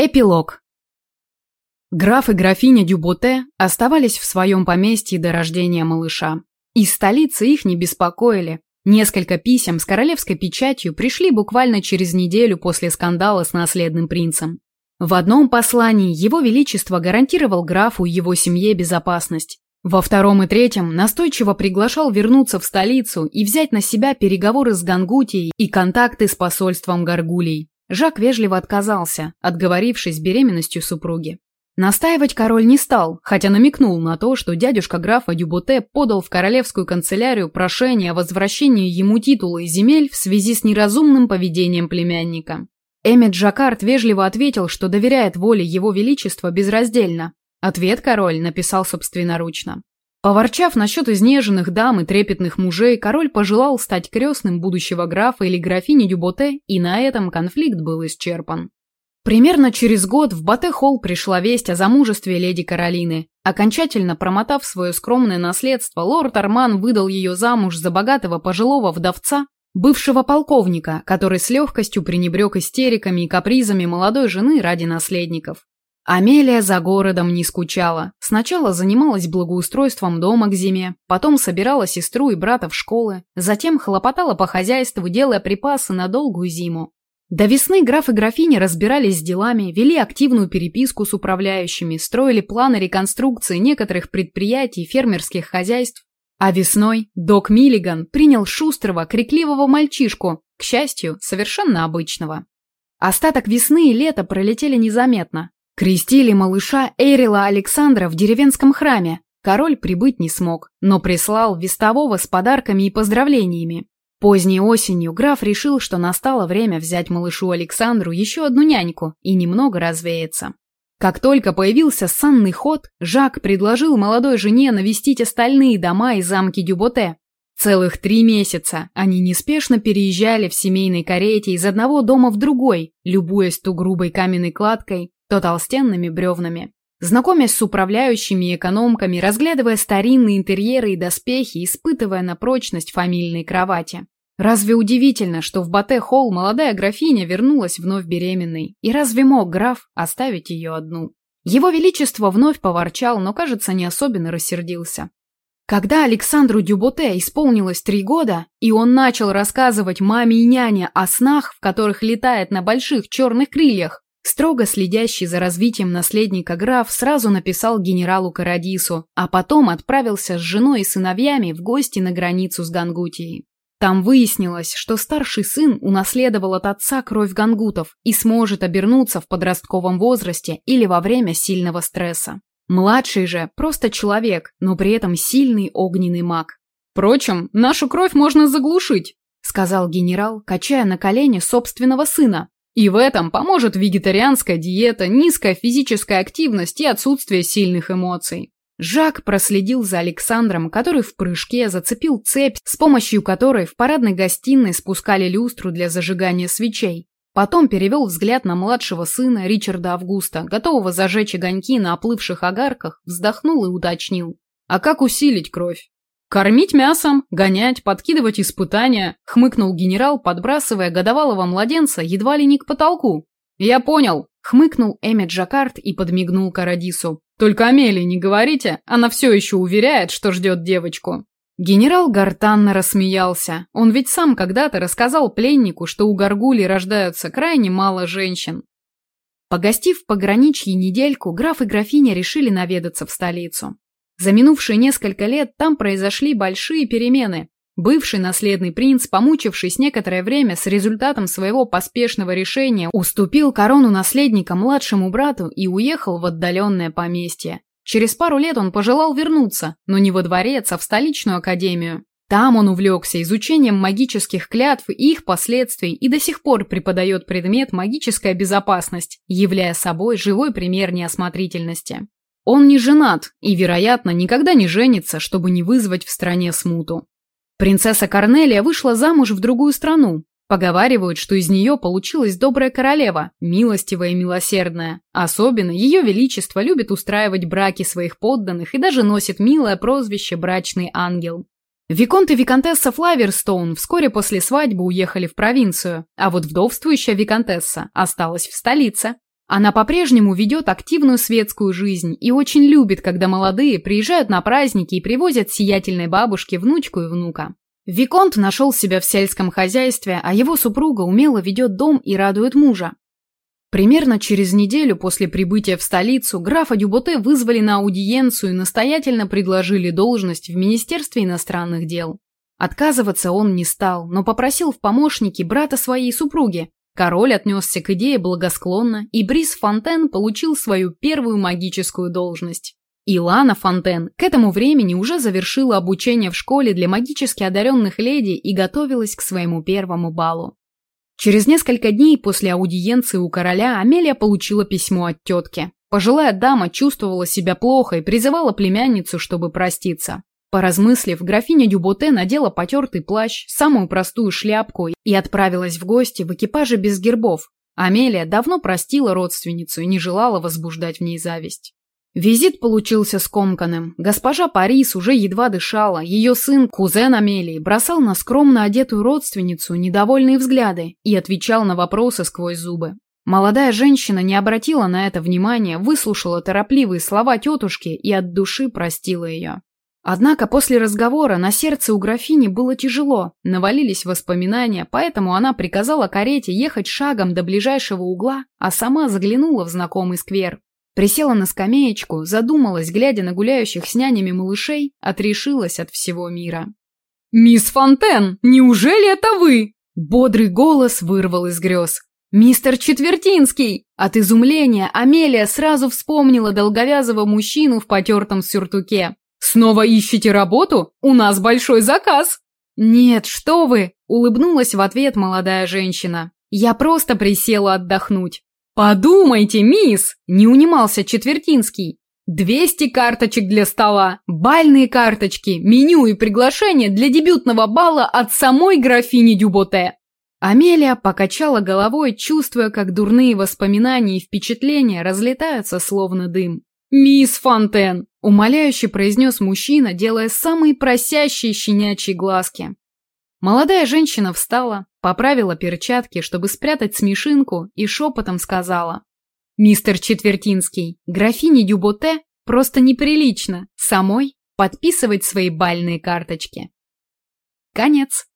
Эпилог. Граф и графиня Дюботе оставались в своем поместье до рождения малыша. Из столицы их не беспокоили. Несколько писем с королевской печатью пришли буквально через неделю после скандала с наследным принцем. В одном послании его величество гарантировал графу и его семье безопасность. Во втором и третьем настойчиво приглашал вернуться в столицу и взять на себя переговоры с Гангутией и контакты с посольством Гаргулей. Жак вежливо отказался, отговорившись беременностью супруги. Настаивать король не стал, хотя намекнул на то, что дядюшка графа Дюботе подал в королевскую канцелярию прошение о возвращении ему титула и земель в связи с неразумным поведением племянника. Эммет Жаккард вежливо ответил, что доверяет воле его величества безраздельно. Ответ король написал собственноручно. Поворчав насчет изнеженных дам и трепетных мужей, король пожелал стать крестным будущего графа или графини Дюботе, и на этом конфликт был исчерпан. Примерно через год в Батэ-Холл пришла весть о замужестве леди Каролины. Окончательно промотав свое скромное наследство, лорд Арман выдал ее замуж за богатого пожилого вдовца, бывшего полковника, который с легкостью пренебрег истериками и капризами молодой жены ради наследников. Амелия за городом не скучала. Сначала занималась благоустройством дома к зиме, потом собирала сестру и брата в школы, затем хлопотала по хозяйству, делая припасы на долгую зиму. До весны граф и графиня разбирались с делами, вели активную переписку с управляющими, строили планы реконструкции некоторых предприятий и фермерских хозяйств. А весной док Миллиган принял шустрого, крикливого мальчишку, к счастью, совершенно обычного. Остаток весны и лета пролетели незаметно. Крестили малыша Эрила Александра в деревенском храме. Король прибыть не смог, но прислал вестового с подарками и поздравлениями. Поздней осенью граф решил, что настало время взять малышу Александру еще одну няньку и немного развеяться. Как только появился санный ход, Жак предложил молодой жене навестить остальные дома и замки Дюботе. Целых три месяца они неспешно переезжали в семейной карете из одного дома в другой, любуясь то грубой каменной кладкой, то толстенными бревнами. Знакомясь с управляющими и экономками, разглядывая старинные интерьеры и доспехи, испытывая на прочность фамильной кровати. Разве удивительно, что в Батэ-Холл молодая графиня вернулась вновь беременной? И разве мог граф оставить ее одну? Его Величество вновь поворчал, но, кажется, не особенно рассердился. Когда Александру Дюботе исполнилось три года, и он начал рассказывать маме и няне о снах, в которых летает на больших черных крыльях, Строго следящий за развитием наследника граф сразу написал генералу Карадису, а потом отправился с женой и сыновьями в гости на границу с Гангутией. Там выяснилось, что старший сын унаследовал от отца кровь гангутов и сможет обернуться в подростковом возрасте или во время сильного стресса. Младший же просто человек, но при этом сильный огненный маг. «Впрочем, нашу кровь можно заглушить», — сказал генерал, качая на колени собственного сына, и в этом поможет вегетарианская диета, низкая физическая активность и отсутствие сильных эмоций. Жак проследил за Александром, который в прыжке зацепил цепь, с помощью которой в парадной гостиной спускали люстру для зажигания свечей. Потом перевел взгляд на младшего сына Ричарда Августа, готового зажечь огоньки на оплывших огарках, вздохнул и уточнил. А как усилить кровь? «Кормить мясом, гонять, подкидывать испытания», — хмыкнул генерал, подбрасывая годовалого младенца едва ли не к потолку. «Я понял», — хмыкнул Эммет Джакард и подмигнул Карадису. «Только Амелии не говорите, она все еще уверяет, что ждет девочку». Генерал гортанно рассмеялся. Он ведь сам когда-то рассказал пленнику, что у горгулей рождаются крайне мало женщин. Погостив в пограничье недельку, граф и графиня решили наведаться в столицу. За минувшие несколько лет там произошли большие перемены. Бывший наследный принц, помучившись некоторое время с результатом своего поспешного решения, уступил корону наследника младшему брату и уехал в отдаленное поместье. Через пару лет он пожелал вернуться, но не во дворец, а в столичную академию. Там он увлекся изучением магических клятв и их последствий и до сих пор преподает предмет «магическая безопасность», являя собой живой пример неосмотрительности. Он не женат и, вероятно, никогда не женится, чтобы не вызвать в стране смуту. Принцесса Корнелия вышла замуж в другую страну. Поговаривают, что из нее получилась добрая королева, милостивая и милосердная. Особенно ее величество любит устраивать браки своих подданных и даже носит милое прозвище «брачный ангел». Виконт и виконтесса Флаверстоун вскоре после свадьбы уехали в провинцию, а вот вдовствующая виконтесса осталась в столице. Она по-прежнему ведет активную светскую жизнь и очень любит, когда молодые приезжают на праздники и привозят сиятельной бабушке внучку и внука. Виконт нашел себя в сельском хозяйстве, а его супруга умело ведет дом и радует мужа. Примерно через неделю после прибытия в столицу графа Дюботе вызвали на аудиенцию и настоятельно предложили должность в Министерстве иностранных дел. Отказываться он не стал, но попросил в помощники брата своей супруги, Король отнесся к идее благосклонно, и Брис Фонтен получил свою первую магическую должность. Илана Фонтен к этому времени уже завершила обучение в школе для магически одаренных леди и готовилась к своему первому балу. Через несколько дней после аудиенции у короля Амелия получила письмо от тетки. Пожилая дама чувствовала себя плохо и призывала племянницу, чтобы проститься. Поразмыслив, графиня Дюботе надела потертый плащ, самую простую шляпку и отправилась в гости в экипаже без гербов. Амелия давно простила родственницу и не желала возбуждать в ней зависть. Визит получился скомканным. Госпожа Парис уже едва дышала, ее сын, кузен Амелии, бросал на скромно одетую родственницу недовольные взгляды и отвечал на вопросы сквозь зубы. Молодая женщина не обратила на это внимания, выслушала торопливые слова тетушки и от души простила ее. Однако после разговора на сердце у графини было тяжело, навалились воспоминания, поэтому она приказала карете ехать шагом до ближайшего угла, а сама заглянула в знакомый сквер. Присела на скамеечку, задумалась, глядя на гуляющих с нянями малышей, отрешилась от всего мира. «Мисс Фонтен, неужели это вы?» Бодрый голос вырвал из грез. «Мистер Четвертинский!» От изумления Амелия сразу вспомнила долговязого мужчину в потертом сюртуке. «Снова ищете работу? У нас большой заказ!» «Нет, что вы!» – улыбнулась в ответ молодая женщина. «Я просто присела отдохнуть». «Подумайте, мисс!» – не унимался Четвертинский. «Двести карточек для стола, бальные карточки, меню и приглашение для дебютного бала от самой графини Дюботе». Амелия покачала головой, чувствуя, как дурные воспоминания и впечатления разлетаются словно дым. «Мисс Фонтен!» – умоляюще произнес мужчина, делая самые просящие щенячьи глазки. Молодая женщина встала, поправила перчатки, чтобы спрятать смешинку, и шепотом сказала. «Мистер Четвертинский, графине Дюботе просто неприлично самой подписывать свои бальные карточки». Конец.